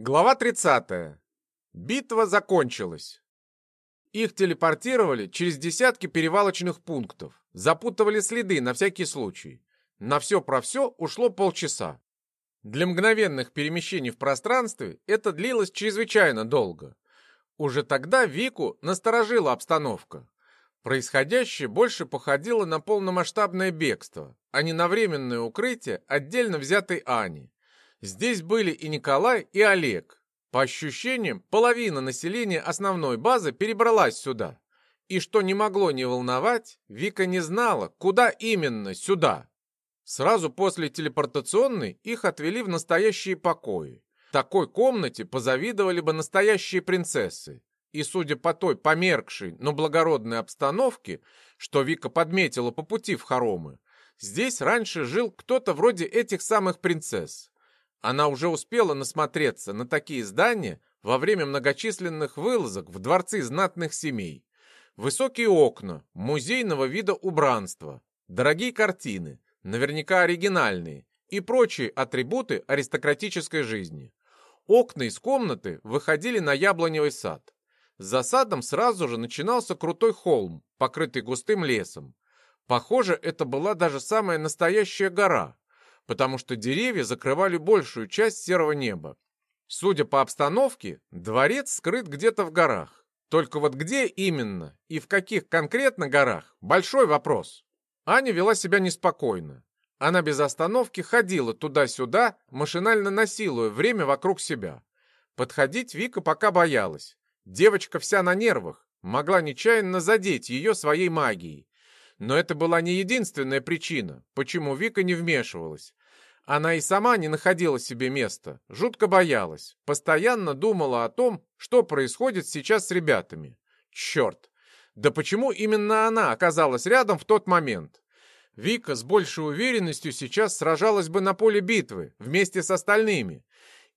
Глава 30. Битва закончилась. Их телепортировали через десятки перевалочных пунктов, запутывали следы на всякий случай. На все про все ушло полчаса. Для мгновенных перемещений в пространстве это длилось чрезвычайно долго. Уже тогда Вику насторожила обстановка. Происходящее больше походило на полномасштабное бегство, а не на временное укрытие отдельно взятой Ани. Здесь были и Николай, и Олег. По ощущениям, половина населения основной базы перебралась сюда. И что не могло не волновать, Вика не знала, куда именно сюда. Сразу после телепортационной их отвели в настоящие покои. Такой комнате позавидовали бы настоящие принцессы. И судя по той померкшей, но благородной обстановке, что Вика подметила по пути в хоромы, здесь раньше жил кто-то вроде этих самых принцесс. Она уже успела насмотреться на такие здания во время многочисленных вылазок в дворцы знатных семей. Высокие окна, музейного вида убранства, дорогие картины, наверняка оригинальные, и прочие атрибуты аристократической жизни. Окна из комнаты выходили на яблоневый сад. За садом сразу же начинался крутой холм, покрытый густым лесом. Похоже, это была даже самая настоящая гора, потому что деревья закрывали большую часть серого неба. Судя по обстановке, дворец скрыт где-то в горах. Только вот где именно и в каких конкретно горах – большой вопрос. Аня вела себя неспокойно. Она без остановки ходила туда-сюда, машинально насилуя время вокруг себя. Подходить Вика пока боялась. Девочка вся на нервах, могла нечаянно задеть ее своей магией. Но это была не единственная причина, почему Вика не вмешивалась. Она и сама не находила себе места, жутко боялась, постоянно думала о том, что происходит сейчас с ребятами. Черт! Да почему именно она оказалась рядом в тот момент? Вика с большей уверенностью сейчас сражалась бы на поле битвы вместе с остальными.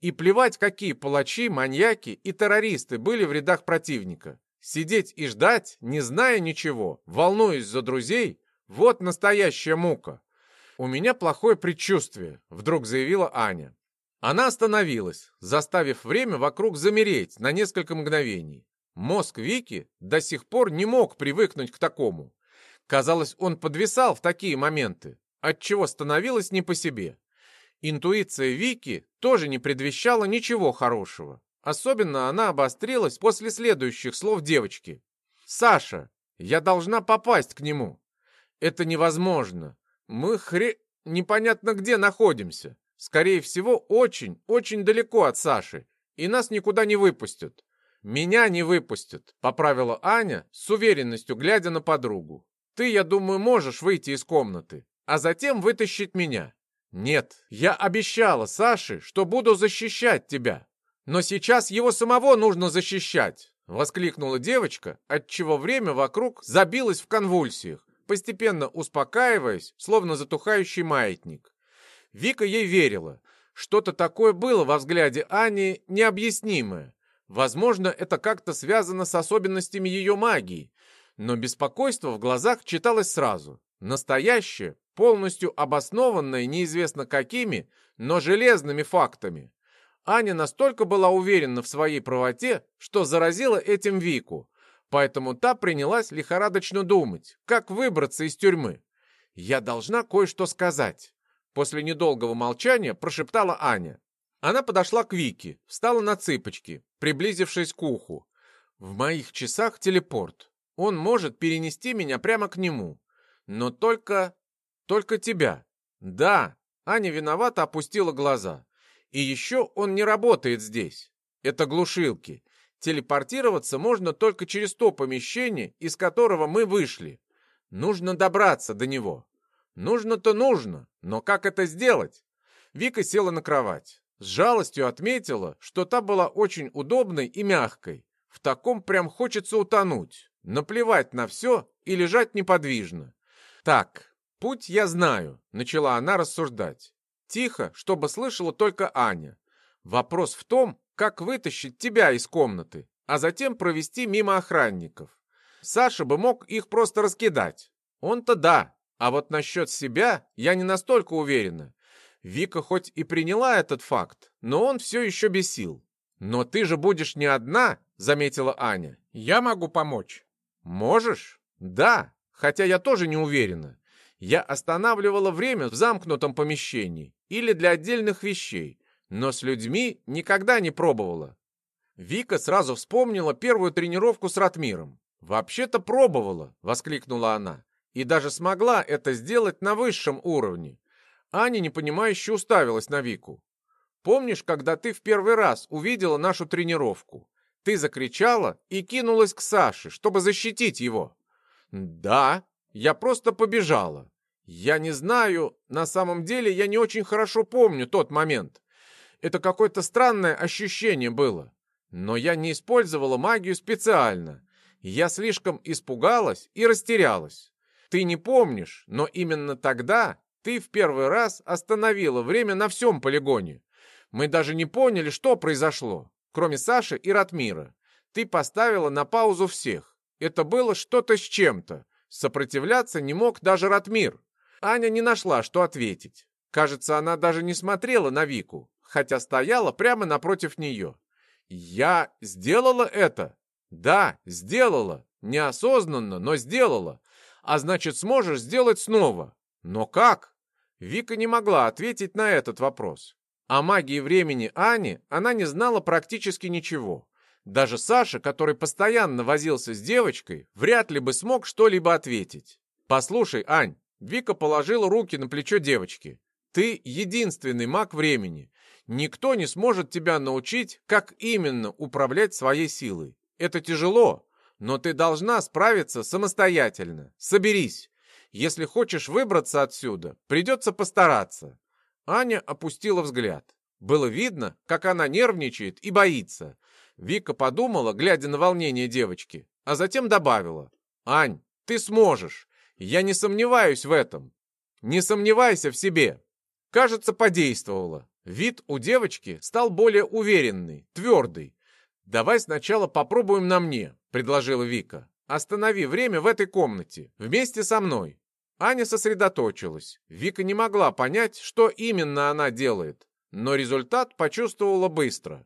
И плевать, какие палачи, маньяки и террористы были в рядах противника. Сидеть и ждать, не зная ничего, волнуясь за друзей, вот настоящая мука. «У меня плохое предчувствие», — вдруг заявила Аня. Она остановилась, заставив время вокруг замереть на несколько мгновений. Мозг Вики до сих пор не мог привыкнуть к такому. Казалось, он подвисал в такие моменты, отчего становилось не по себе. Интуиция Вики тоже не предвещала ничего хорошего. Особенно она обострилась после следующих слов девочки. «Саша, я должна попасть к нему». «Это невозможно. Мы хре... непонятно где находимся. Скорее всего, очень, очень далеко от Саши, и нас никуда не выпустят. Меня не выпустят, поправила Аня с уверенностью, глядя на подругу. Ты, я думаю, можешь выйти из комнаты, а затем вытащить меня. Нет, я обещала Саше, что буду защищать тебя. Но сейчас его самого нужно защищать, воскликнула девочка, отчего время вокруг забилось в конвульсиях постепенно успокаиваясь, словно затухающий маятник. Вика ей верила. Что-то такое было во взгляде Ани необъяснимое. Возможно, это как-то связано с особенностями ее магии, но беспокойство в глазах читалось сразу. Настоящее, полностью обоснованное неизвестно какими, но железными фактами. Аня настолько была уверена в своей правоте, что заразила этим Вику. Поэтому та принялась лихорадочно думать, как выбраться из тюрьмы. «Я должна кое-что сказать», — после недолгого молчания прошептала Аня. Она подошла к Вике, встала на цыпочки, приблизившись к уху. «В моих часах телепорт. Он может перенести меня прямо к нему. Но только... только тебя». «Да», — Аня виновато опустила глаза. «И еще он не работает здесь. Это глушилки. Телепортироваться можно только через то помещение, из которого мы вышли. Нужно добраться до него. Нужно-то нужно, но как это сделать? Вика села на кровать. С жалостью отметила, что та была очень удобной и мягкой. В таком прям хочется утонуть, наплевать на все и лежать неподвижно. Так, путь я знаю, начала она рассуждать. Тихо, чтобы слышала только Аня. Вопрос в том, как вытащить тебя из комнаты, а затем провести мимо охранников. Саша бы мог их просто раскидать. Он-то да, а вот насчет себя я не настолько уверена. Вика хоть и приняла этот факт, но он все еще бесил. «Но ты же будешь не одна», — заметила Аня. «Я могу помочь». «Можешь?» «Да, хотя я тоже не уверена. Я останавливала время в замкнутом помещении или для отдельных вещей, но с людьми никогда не пробовала». Вика сразу вспомнила первую тренировку с Ратмиром. «Вообще-то пробовала», — воскликнула она, «и даже смогла это сделать на высшем уровне». Аня непонимающе уставилась на Вику. Помнишь, когда ты в первый раз увидела нашу тренировку? Ты закричала и кинулась к Саше, чтобы защитить его. Да, я просто побежала. Я не знаю, на самом деле я не очень хорошо помню тот момент. Это какое-то странное ощущение было. Но я не использовала магию специально. Я слишком испугалась и растерялась. Ты не помнишь, но именно тогда ты в первый раз остановила время на всем полигоне. Мы даже не поняли, что произошло, кроме Саши и Ратмира. Ты поставила на паузу всех. Это было что-то с чем-то. Сопротивляться не мог даже Ратмир. Аня не нашла, что ответить. Кажется, она даже не смотрела на Вику, хотя стояла прямо напротив нее. «Я сделала это?» «Да, сделала. Неосознанно, но сделала. А значит, сможешь сделать снова. Но как?» Вика не могла ответить на этот вопрос. О магии времени Ани она не знала практически ничего. Даже Саша, который постоянно возился с девочкой, вряд ли бы смог что-либо ответить. «Послушай, Ань», Вика положила руки на плечо девочки. «Ты единственный маг времени. Никто не сможет тебя научить, как именно управлять своей силой. Это тяжело, но ты должна справиться самостоятельно. Соберись. Если хочешь выбраться отсюда, придется постараться. Аня опустила взгляд. Было видно, как она нервничает и боится. Вика подумала, глядя на волнение девочки, а затем добавила. «Ань, ты сможешь. Я не сомневаюсь в этом. Не сомневайся в себе». Кажется, подействовало. Вид у девочки стал более уверенный, твердый. «Давай сначала попробуем на мне», — предложила Вика. «Останови время в этой комнате, вместе со мной. Аня сосредоточилась. Вика не могла понять, что именно она делает, но результат почувствовала быстро.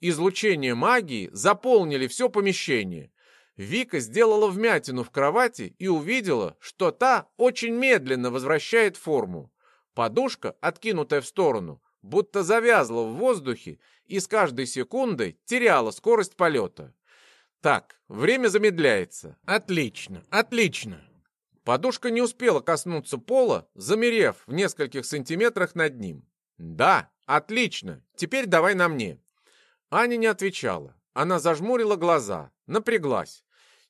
Излучение магии заполнили все помещение. Вика сделала вмятину в кровати и увидела, что та очень медленно возвращает форму. Подушка, откинутая в сторону, будто завязла в воздухе и с каждой секундой теряла скорость полета. Так, время замедляется. Отлично, отлично. Подушка не успела коснуться пола, замерев в нескольких сантиметрах над ним. «Да, отлично, теперь давай на мне». Аня не отвечала. Она зажмурила глаза, напряглась.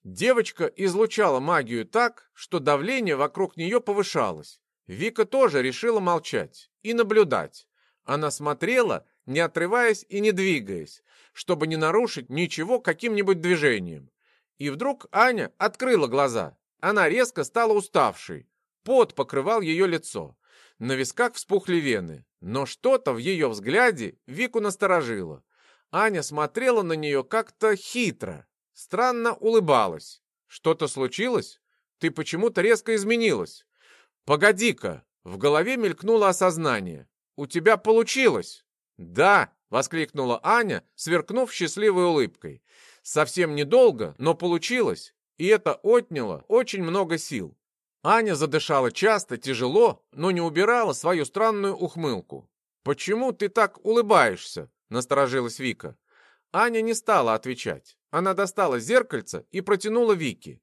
Девочка излучала магию так, что давление вокруг нее повышалось. Вика тоже решила молчать и наблюдать. Она смотрела, не отрываясь и не двигаясь, чтобы не нарушить ничего каким-нибудь движением. И вдруг Аня открыла глаза. Она резко стала уставшей. Пот покрывал ее лицо. На висках вспухли вены. Но что-то в ее взгляде Вику насторожило. Аня смотрела на нее как-то хитро. Странно улыбалась. «Что-то случилось? Ты почему-то резко изменилась». «Погоди-ка!» В голове мелькнуло осознание. «У тебя получилось!» «Да!» — воскликнула Аня, сверкнув счастливой улыбкой. «Совсем недолго, но получилось и это отняло очень много сил. Аня задышала часто, тяжело, но не убирала свою странную ухмылку. «Почему ты так улыбаешься?» — насторожилась Вика. Аня не стала отвечать. Она достала зеркальце и протянула Вике.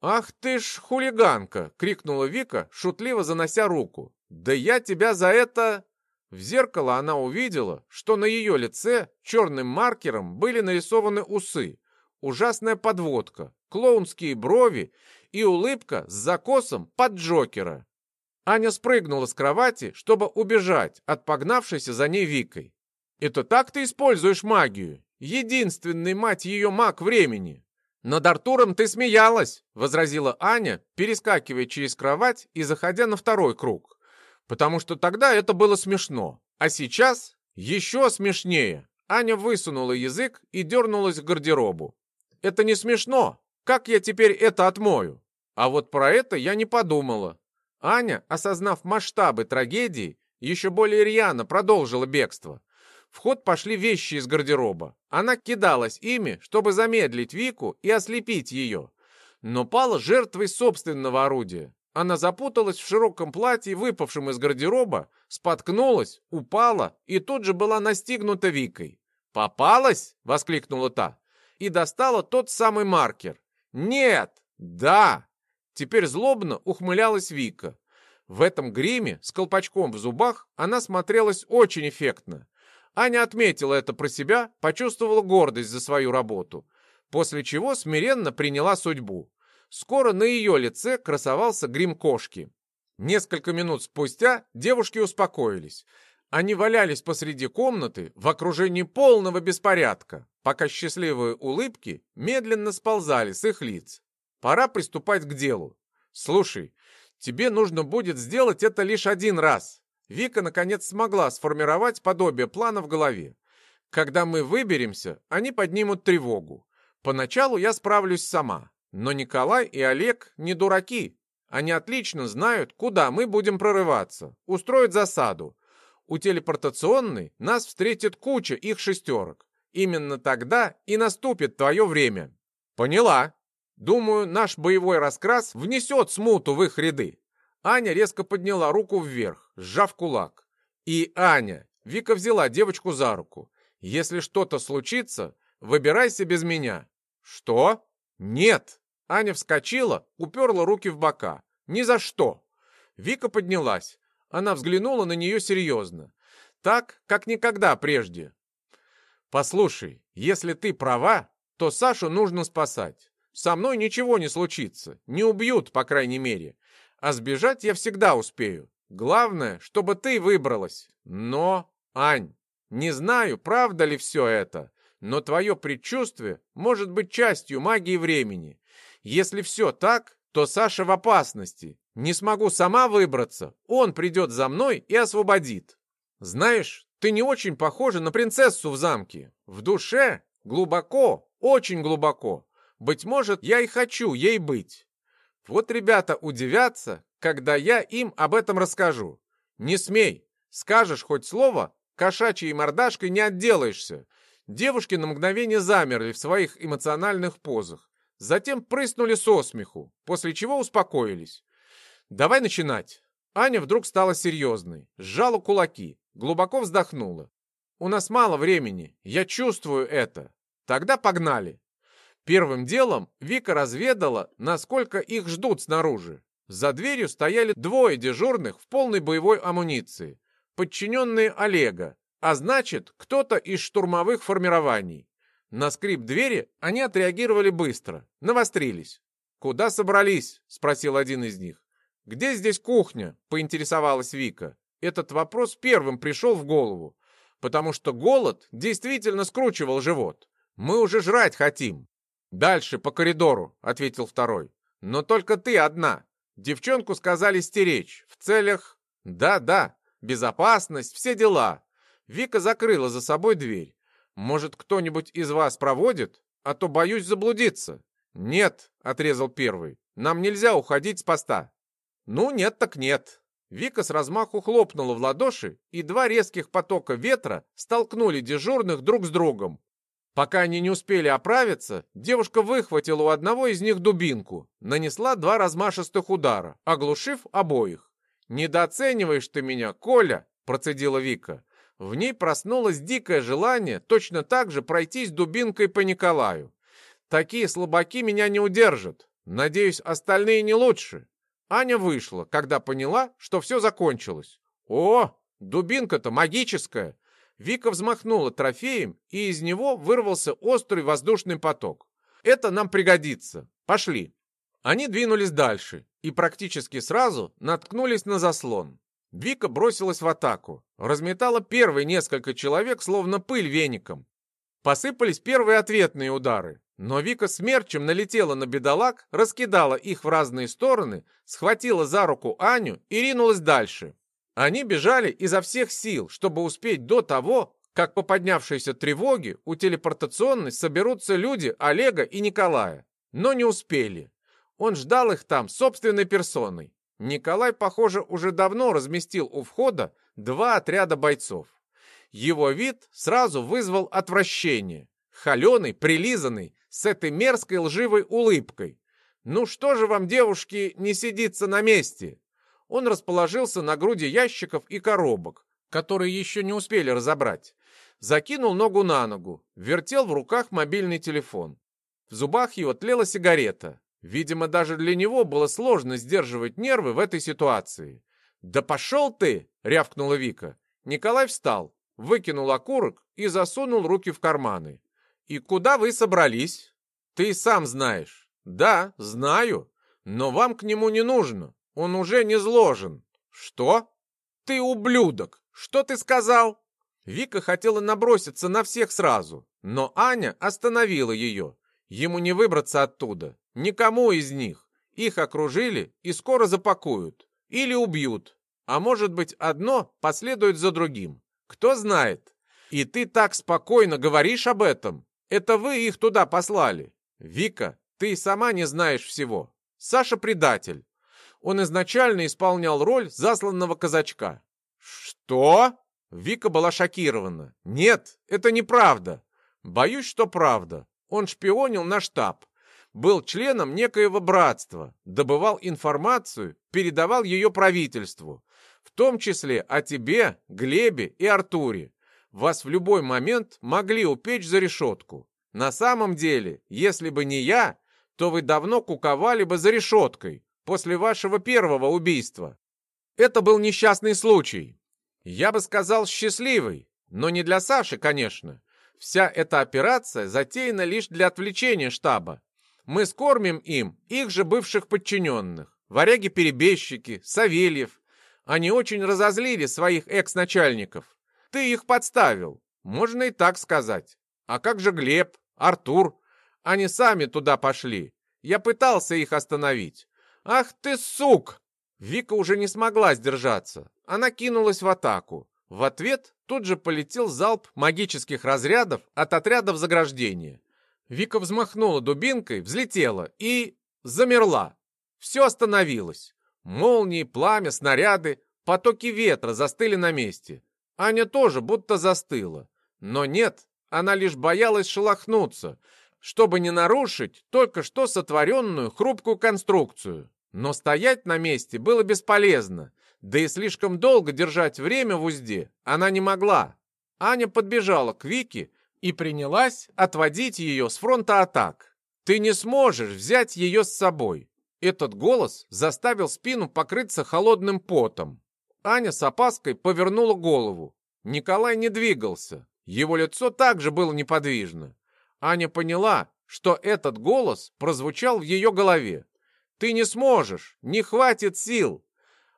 «Ах ты ж хулиганка!» — крикнула Вика, шутливо занося руку. «Да я тебя за это...» В зеркало она увидела, что на ее лице черным маркером были нарисованы усы, ужасная подводка, клоунские брови и улыбка с закосом под Джокера. Аня спрыгнула с кровати, чтобы убежать от погнавшейся за ней Викой. «Это так ты используешь магию? Единственный, мать ее, маг времени!» «Над Артуром ты смеялась!» — возразила Аня, перескакивая через кровать и заходя на второй круг. «Потому что тогда это было смешно, а сейчас еще смешнее!» Аня высунула язык и дернулась к гардеробу. Это не смешно. Как я теперь это отмою? А вот про это я не подумала. Аня, осознав масштабы трагедии, еще более рьяно продолжила бегство. В ход пошли вещи из гардероба. Она кидалась ими, чтобы замедлить Вику и ослепить ее. Но пала жертвой собственного орудия. Она запуталась в широком платье, выпавшем из гардероба, споткнулась, упала и тут же была настигнута Викой. «Попалась?» — воскликнула та. И достала тот самый маркер. «Нет! Да!» Теперь злобно ухмылялась Вика. В этом гриме с колпачком в зубах она смотрелась очень эффектно. Аня отметила это про себя, почувствовала гордость за свою работу, после чего смиренно приняла судьбу. Скоро на ее лице красовался грим кошки. Несколько минут спустя девушки успокоились. Они валялись посреди комнаты в окружении полного беспорядка, пока счастливые улыбки медленно сползали с их лиц. Пора приступать к делу. Слушай, тебе нужно будет сделать это лишь один раз. Вика наконец смогла сформировать подобие плана в голове. Когда мы выберемся, они поднимут тревогу. Поначалу я справлюсь сама. Но Николай и Олег не дураки. Они отлично знают, куда мы будем прорываться. Устроят засаду. У телепортационной нас встретит куча их шестерок. Именно тогда и наступит твое время. Поняла. Думаю, наш боевой раскрас внесет смуту в их ряды. Аня резко подняла руку вверх, сжав кулак. И Аня, Вика взяла девочку за руку. Если что-то случится, выбирайся без меня. Что? Нет. Аня вскочила, уперла руки в бока. «Ни за что!» Вика поднялась. Она взглянула на нее серьезно. Так, как никогда прежде. «Послушай, если ты права, то Сашу нужно спасать. Со мной ничего не случится. Не убьют, по крайней мере. А сбежать я всегда успею. Главное, чтобы ты выбралась. Но, Ань, не знаю, правда ли все это, но твое предчувствие может быть частью магии времени. Если все так, то Саша в опасности. Не смогу сама выбраться, он придет за мной и освободит. Знаешь, ты не очень похожа на принцессу в замке. В душе глубоко, очень глубоко. Быть может, я и хочу ей быть. Вот ребята удивятся, когда я им об этом расскажу. Не смей, скажешь хоть слово, кошачьей мордашкой не отделаешься. Девушки на мгновение замерли в своих эмоциональных позах. Затем прыснули со смеху, после чего успокоились. «Давай начинать». Аня вдруг стала серьезной, сжала кулаки, глубоко вздохнула. «У нас мало времени, я чувствую это. Тогда погнали». Первым делом Вика разведала, насколько их ждут снаружи. За дверью стояли двое дежурных в полной боевой амуниции, подчиненные Олега, а значит, кто-то из штурмовых формирований. На скрип двери они отреагировали быстро, навострились. «Куда собрались?» — спросил один из них. «Где здесь кухня?» — поинтересовалась Вика. Этот вопрос первым пришел в голову, потому что голод действительно скручивал живот. «Мы уже жрать хотим». «Дальше, по коридору», — ответил второй. «Но только ты одна. Девчонку сказали стеречь. В целях...» «Да-да, безопасность, все дела». Вика закрыла за собой дверь. Может, кто-нибудь из вас проводит? А то боюсь заблудиться». «Нет», — отрезал первый, — «нам нельзя уходить с поста». «Ну, нет так нет». Вика с размаху хлопнула в ладоши, и два резких потока ветра столкнули дежурных друг с другом. Пока они не успели оправиться, девушка выхватила у одного из них дубинку, нанесла два размашистых удара, оглушив обоих. «Недооцениваешь ты меня, Коля!» — процедила Вика. В ней проснулось дикое желание точно так же пройтись дубинкой по Николаю. Такие слабаки меня не удержат. Надеюсь, остальные не лучше. Аня вышла, когда поняла, что все закончилось. О, дубинка-то магическая. Вика взмахнула трофеем, и из него вырвался острый воздушный поток. Это нам пригодится. Пошли. Они двинулись дальше и практически сразу наткнулись на заслон. Вика бросилась в атаку, разметала первые несколько человек, словно пыль веником. Посыпались первые ответные удары, но Вика смерчем налетела на бедолаг, раскидала их в разные стороны, схватила за руку Аню и ринулась дальше. Они бежали изо всех сил, чтобы успеть до того, как по поднявшейся тревоге у телепортационной соберутся люди Олега и Николая. Но не успели. Он ждал их там собственной персоной. Николай, похоже, уже давно разместил у входа два отряда бойцов. Его вид сразу вызвал отвращение. Холеный, прилизанный, с этой мерзкой лживой улыбкой. «Ну что же вам, девушки, не сидится на месте?» Он расположился на груди ящиков и коробок, которые еще не успели разобрать. Закинул ногу на ногу, вертел в руках мобильный телефон. В зубах его тлела сигарета. Видимо, даже для него было сложно сдерживать нервы в этой ситуации. «Да пошел ты!» — рявкнула Вика. Николай встал, выкинул окурок и засунул руки в карманы. «И куда вы собрались?» «Ты сам знаешь». «Да, знаю. Но вам к нему не нужно. Он уже не зложен». «Что?» «Ты ублюдок! Что ты сказал?» Вика хотела наброситься на всех сразу, но Аня остановила ее. Ему не выбраться оттуда. Никому из них. Их окружили и скоро запакуют. Или убьют. А может быть, одно последует за другим. Кто знает. И ты так спокойно говоришь об этом. Это вы их туда послали. Вика, ты сама не знаешь всего. Саша предатель. Он изначально исполнял роль засланного казачка. Что? Вика была шокирована. Нет, это неправда. Боюсь, что правда. Он шпионил на штаб, был членом некоего братства, добывал информацию, передавал ее правительству, в том числе о тебе, Глебе и Артуре. Вас в любой момент могли упечь за решетку. На самом деле, если бы не я, то вы давно куковали бы за решеткой после вашего первого убийства. Это был несчастный случай. Я бы сказал, счастливый, но не для Саши, конечно. Вся эта операция затеяна лишь для отвлечения штаба. Мы скормим им их же бывших подчиненных. Варяги-перебежчики, Савельев. Они очень разозлили своих экс-начальников. Ты их подставил, можно и так сказать. А как же Глеб, Артур? Они сами туда пошли. Я пытался их остановить. Ах ты сук! Вика уже не смогла сдержаться. Она кинулась в атаку. В ответ тут же полетел залп магических разрядов от отрядов заграждения. Вика взмахнула дубинкой, взлетела и... замерла. Все остановилось. Молнии, пламя, снаряды, потоки ветра застыли на месте. Аня тоже будто застыла. Но нет, она лишь боялась шелохнуться, чтобы не нарушить только что сотворенную хрупкую конструкцию. Но стоять на месте было бесполезно. Да и слишком долго держать время в узде она не могла. Аня подбежала к Вике и принялась отводить ее с фронта атак. «Ты не сможешь взять ее с собой!» Этот голос заставил спину покрыться холодным потом. Аня с опаской повернула голову. Николай не двигался. Его лицо также было неподвижно. Аня поняла, что этот голос прозвучал в ее голове. «Ты не сможешь! Не хватит сил!»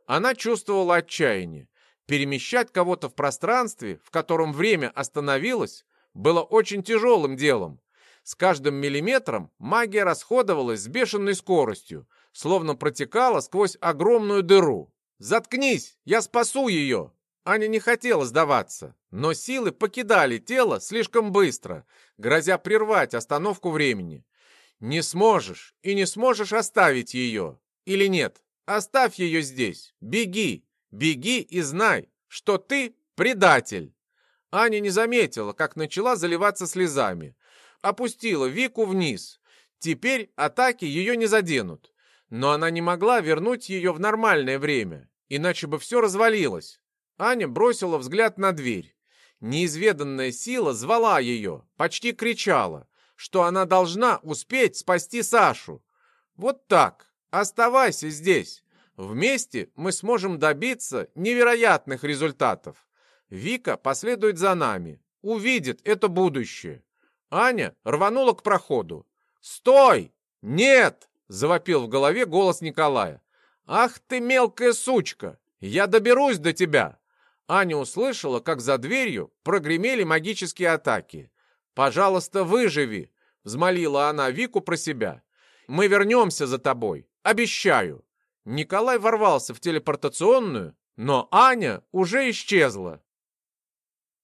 Она чувствовала отчаяние. Перемещать кого-то в пространстве, в котором время остановилось, было очень тяжелым делом. С каждым миллиметром магия расходовалась с бешеной скоростью, словно протекала сквозь огромную дыру. «Заткнись! Я спасу ее!» Аня не хотела сдаваться, но силы покидали тело слишком быстро, грозя прервать остановку времени. «Не сможешь и не сможешь оставить ее. Или нет?» Оставь ее здесь. Беги, беги и знай, что ты предатель. Аня не заметила, как начала заливаться слезами. Опустила Вику вниз. Теперь атаки ее не заденут. Но она не могла вернуть ее в нормальное время, иначе бы все развалилось. Аня бросила взгляд на дверь. Неизведанная сила звала ее, почти кричала, что она должна успеть спасти Сашу. Вот так, Оставайся здесь. Вместе мы сможем добиться невероятных результатов. Вика последует за нами, увидит это будущее. Аня рванула к проходу. «Стой! Нет!» — завопил в голове голос Николая. «Ах ты мелкая сучка! Я доберусь до тебя!» Аня услышала, как за дверью прогремели магические атаки. «Пожалуйста, выживи!» — взмолила она Вику про себя. «Мы вернемся за тобой. Обещаю!» Николай ворвался в телепортационную, но Аня уже исчезла.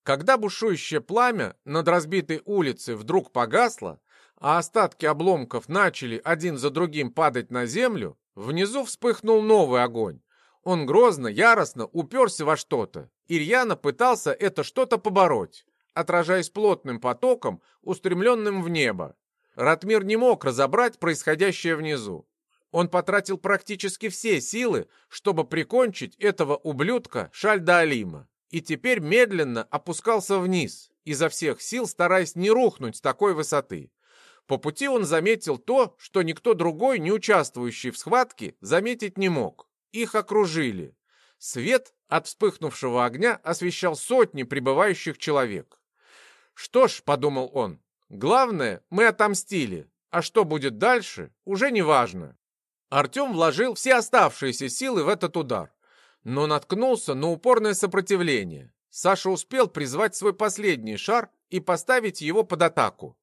Когда бушующее пламя над разбитой улицей вдруг погасло, а остатки обломков начали один за другим падать на землю, внизу вспыхнул новый огонь. Он грозно, яростно уперся во что-то. Ирьяна пытался это что-то побороть, отражаясь плотным потоком, устремленным в небо. Ратмир не мог разобрать происходящее внизу. Он потратил практически все силы, чтобы прикончить этого ублюдка Шальда Алима, и теперь медленно опускался вниз, изо всех сил стараясь не рухнуть с такой высоты. По пути он заметил то, что никто другой, не участвующий в схватке, заметить не мог. Их окружили. Свет от вспыхнувшего огня освещал сотни прибывающих человек. «Что ж», — подумал он, — «главное, мы отомстили, а что будет дальше, уже не важно». Артем вложил все оставшиеся силы в этот удар, но наткнулся на упорное сопротивление. Саша успел призвать свой последний шар и поставить его под атаку.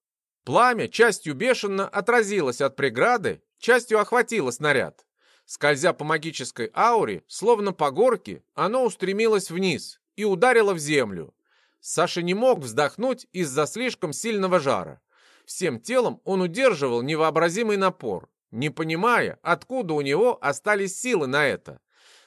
Пламя частью бешено отразилось от преграды, частью охватило снаряд. Скользя по магической ауре, словно по горке, оно устремилось вниз и ударило в землю. Саша не мог вздохнуть из-за слишком сильного жара. Всем телом он удерживал невообразимый напор, не понимая, откуда у него остались силы на это.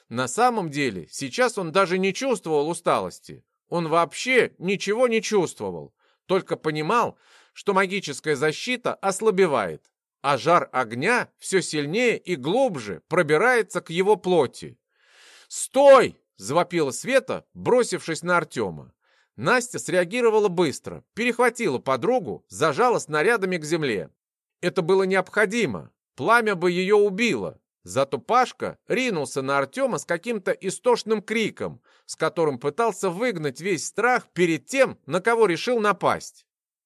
На самом деле, сейчас он даже не чувствовал усталости. Он вообще ничего не чувствовал, только понимал, что магическая защита ослабевает, а жар огня все сильнее и глубже пробирается к его плоти. «Стой!» — завопила Света, бросившись на Артема. Настя среагировала быстро, перехватила подругу, зажала снарядами к земле. Это было необходимо, Пламя бы ее убило. Зато Пашка ринулся на Артема с каким-то истошным криком, с которым пытался выгнать весь страх перед тем, на кого решил напасть.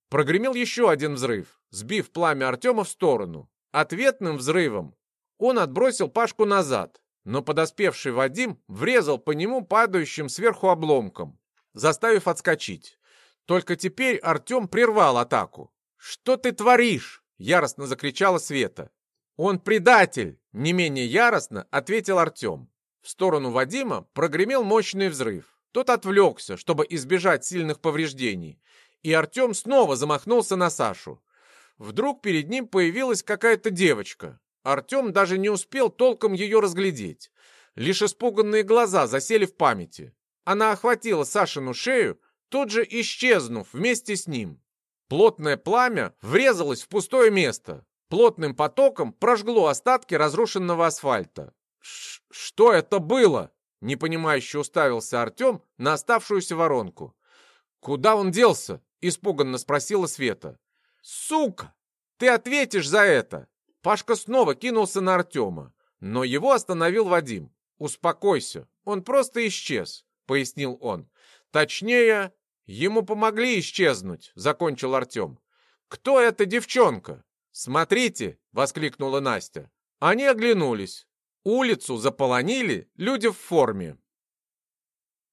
Прогремел еще один взрыв, сбив пламя Артема в сторону. Ответным взрывом он отбросил Пашку назад, но подоспевший Вадим врезал по нему падающим сверху обломком, заставив отскочить. Только теперь Артем прервал атаку. «Что ты творишь?» — яростно закричала Света. «Он предатель!» — не менее яростно ответил Артем. В сторону Вадима прогремел мощный взрыв. Тот отвлекся, чтобы избежать сильных повреждений. И Артем снова замахнулся на Сашу. Вдруг перед ним появилась какая-то девочка. Артем даже не успел толком ее разглядеть. Лишь испуганные глаза засели в памяти. Она охватила Сашину шею, тут же исчезнув вместе с ним. Плотное пламя врезалось в пустое место плотным потоком прожгло остатки разрушенного асфальта. «Что это было?» — непонимающе уставился Артем на оставшуюся воронку. «Куда он делся?» — испуганно спросила Света. «Сука! Ты ответишь за это!» Пашка снова кинулся на Артема, но его остановил Вадим. «Успокойся, он просто исчез», — пояснил он. «Точнее, ему помогли исчезнуть», — закончил Артем. «Кто эта девчонка?» «Смотрите!» — воскликнула Настя. Они оглянулись. Улицу заполонили люди в форме.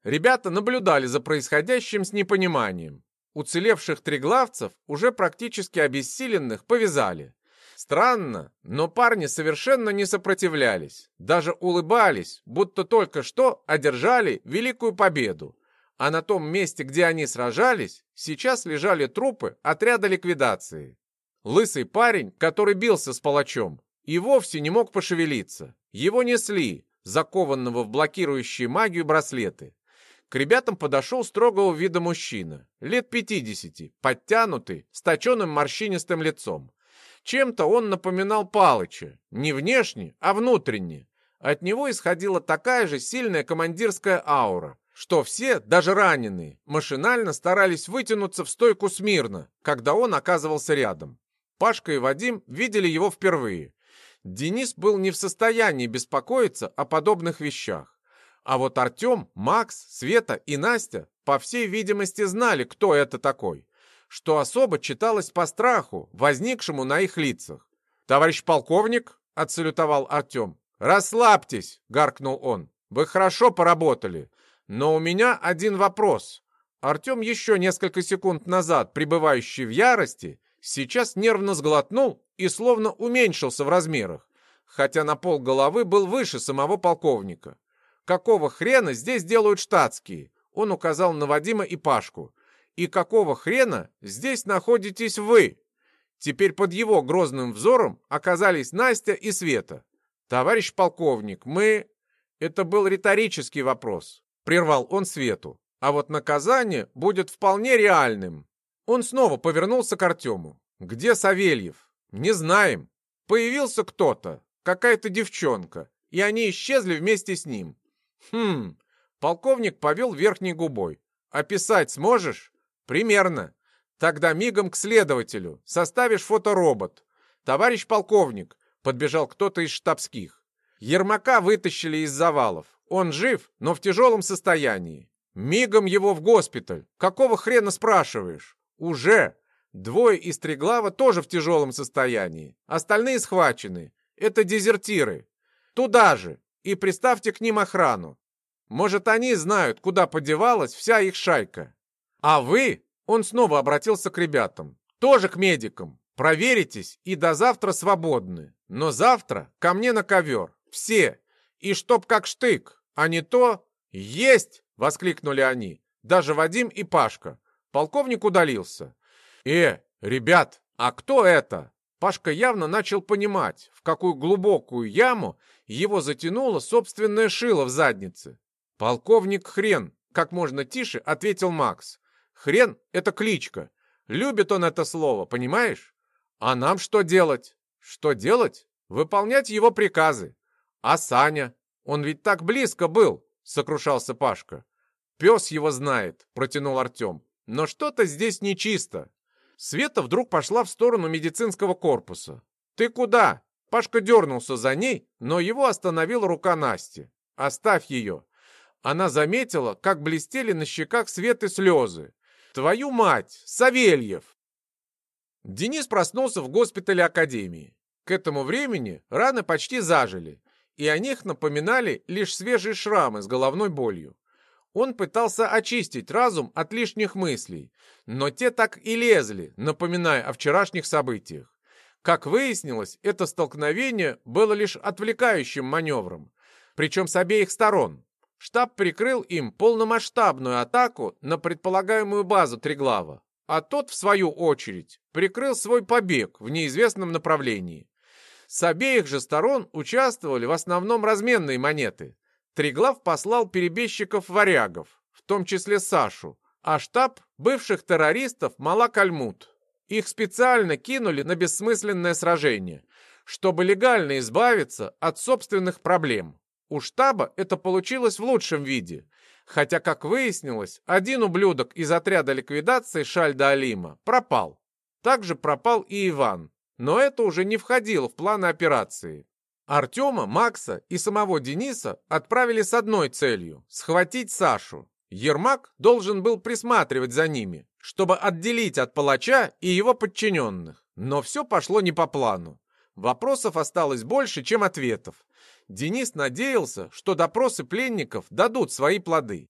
Ребята наблюдали за происходящим с непониманием. Уцелевших триглавцев, уже практически обессиленных, повязали. Странно, но парни совершенно не сопротивлялись, даже улыбались, будто только что одержали великую победу. А на том месте, где они сражались, сейчас лежали трупы отряда ликвидации. Лысый парень, который бился с палачом, и вовсе не мог пошевелиться. Его несли, закованного в блокирующие магию браслеты. К ребятам подошел строгого вида мужчина, лет пятидесяти, подтянутый, с точенным морщинистым лицом. Чем-то он напоминал Палыча, не внешне, а внутренне. От него исходила такая же сильная командирская аура, что все, даже раненые, машинально старались вытянуться в стойку смирно, когда он оказывался рядом. Пашка и Вадим видели его впервые. Денис был не в состоянии беспокоиться о подобных вещах. А вот Артем, Макс, Света и Настя, по всей видимости, знали, кто это такой, что особо читалось по страху, возникшему на их лицах. «Товарищ полковник», — отсалютовал Артем, — «расслабьтесь», — гаркнул он, — «вы хорошо поработали, но у меня один вопрос». Артем еще несколько секунд назад, пребывающий в ярости, сейчас нервно сглотнул и словно уменьшился в размерах, хотя на пол головы был выше самого полковника. «Какого хрена здесь делают штатские?» Он указал на Вадима и Пашку. «И какого хрена здесь находитесь вы?» Теперь под его грозным взором оказались Настя и Света. «Товарищ полковник, мы...» Это был риторический вопрос. Прервал он Свету. А вот наказание будет вполне реальным. Он снова повернулся к Артему. Где Савельев? Не знаем. Появился кто-то, какая-то девчонка, и они исчезли вместе с ним. Хм, полковник повел верхней губой. Описать сможешь? Примерно. Тогда мигом к следователю. Составишь фоторобот. Товарищ полковник, подбежал кто-то из штабских. Ермака вытащили из завалов. Он жив, но в тяжелом состоянии. Мигом его в госпиталь. Какого хрена спрашиваешь? Уже. Двое из Триглава тоже в тяжелом состоянии. Остальные схвачены. Это дезертиры. Туда же. И приставьте к ним охрану. Может, они знают, куда подевалась вся их шайка. А вы, он снова обратился к ребятам, тоже к медикам. Проверитесь и до завтра свободны. Но завтра ко мне на ковер. Все. И чтоб как штык, а не то... Есть! Воскликнули они. Даже Вадим и Пашка. Полковник удалился. «Э, ребят, а кто это?» Пашка явно начал понимать, в какую глубокую яму его затянуло собственное шило в заднице. «Полковник Хрен», как можно тише ответил Макс. «Хрен — это кличка. Любит он это слово, понимаешь? А нам что делать? Что делать? Выполнять его приказы. А Саня? Он ведь так близко был, сокрушался Пашка. Пес его знает, протянул Артем. Но что-то здесь нечисто. Света вдруг пошла в сторону медицинского корпуса. «Ты куда?» Пашка дернулся за ней, но его остановила рука Насти. «Оставь ее». Она заметила, как блестели на щеках Светы слезы. «Твою мать! Савельев!» Денис проснулся в госпитале Академии. К этому времени раны почти зажили, и о них напоминали лишь свежие шрамы с головной болью. Он пытался очистить разум от лишних мыслей, но те так и лезли, напоминая о вчерашних событиях. Как выяснилось, это столкновение было лишь отвлекающим маневром, причем с обеих сторон. Штаб прикрыл им полномасштабную атаку на предполагаемую базу Триглава, а тот, в свою очередь, прикрыл свой побег в неизвестном направлении. С обеих же сторон участвовали в основном разменные монеты. Триглав послал перебежчиков-варягов, в том числе Сашу, а штаб бывших террористов Малакальмут. Их специально кинули на бессмысленное сражение, чтобы легально избавиться от собственных проблем. У штаба это получилось в лучшем виде, хотя, как выяснилось, один ублюдок из отряда ликвидации Шальда Алима пропал. Также пропал и Иван, но это уже не входило в планы операции. Артема, Макса и самого Дениса отправили с одной целью – схватить Сашу. Ермак должен был присматривать за ними, чтобы отделить от палача и его подчиненных. Но все пошло не по плану. Вопросов осталось больше, чем ответов. Денис надеялся, что допросы пленников дадут свои плоды.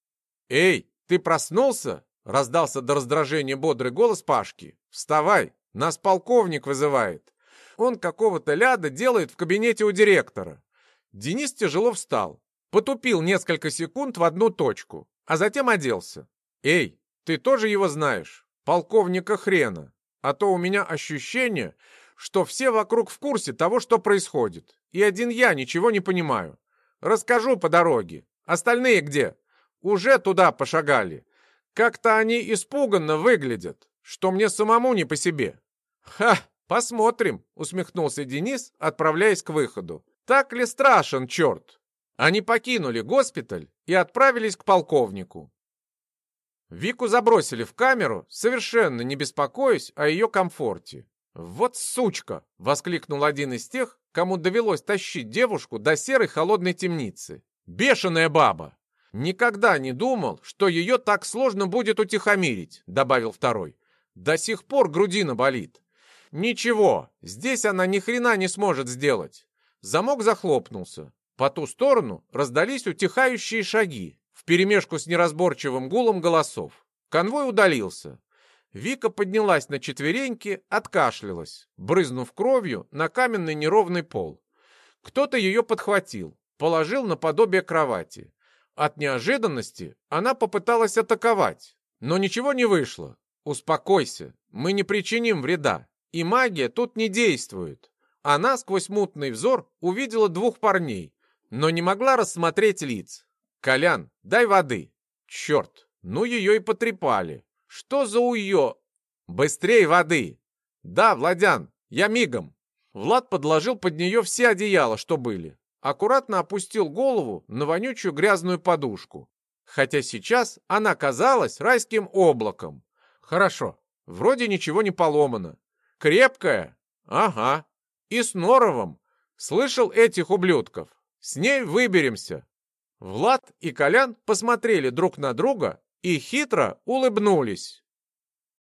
«Эй, ты проснулся?» — раздался до раздражения бодрый голос Пашки. «Вставай, нас полковник вызывает». Он какого-то ляда делает в кабинете у директора. Денис тяжело встал, потупил несколько секунд в одну точку, а затем оделся. «Эй, ты тоже его знаешь? Полковника хрена. А то у меня ощущение, что все вокруг в курсе того, что происходит, и один я ничего не понимаю. Расскажу по дороге. Остальные где? Уже туда пошагали. Как-то они испуганно выглядят, что мне самому не по себе. Ха, «Посмотрим», — усмехнулся Денис, отправляясь к выходу. «Так ли страшен черт?» Они покинули госпиталь и отправились к полковнику. Вику забросили в камеру, совершенно не беспокоясь о ее комфорте. «Вот сучка!» — воскликнул один из тех, кому довелось тащить девушку до серой холодной темницы. «Бешеная баба!» «Никогда не думал, что ее так сложно будет утихомирить», — добавил второй. «До сих пор грудина болит. Ничего, здесь она ни хрена не сможет сделать. Замок захлопнулся. По ту сторону раздались утихающие шаги, вперемешку с неразборчивым гулом голосов. Конвой удалился. Вика поднялась на четвереньки, откашлялась, брызнув кровью на каменный неровный пол. Кто-то ее подхватил, положил на подобие кровати. От неожиданности она попыталась атаковать, но ничего не вышло. «Успокойся, мы не причиним вреда. И магия тут не действует. Она сквозь мутный взор увидела двух парней. но не могла рассмотреть лиц. «Колян, дай воды!» «Черт, ну ее и потрепали! Что за уё...» «Быстрей воды!» «Да, Владян, я мигом!» Влад подложил под нее все одеяла, что были. Аккуратно опустил голову на вонючую грязную подушку. Хотя сейчас она казалась райским облаком. Хорошо, вроде ничего не поломано. Крепкая? Ага. И с норовом. Слышал этих ублюдков. С ней выберемся. Влад и Колян посмотрели друг на друга и хитро улыбнулись.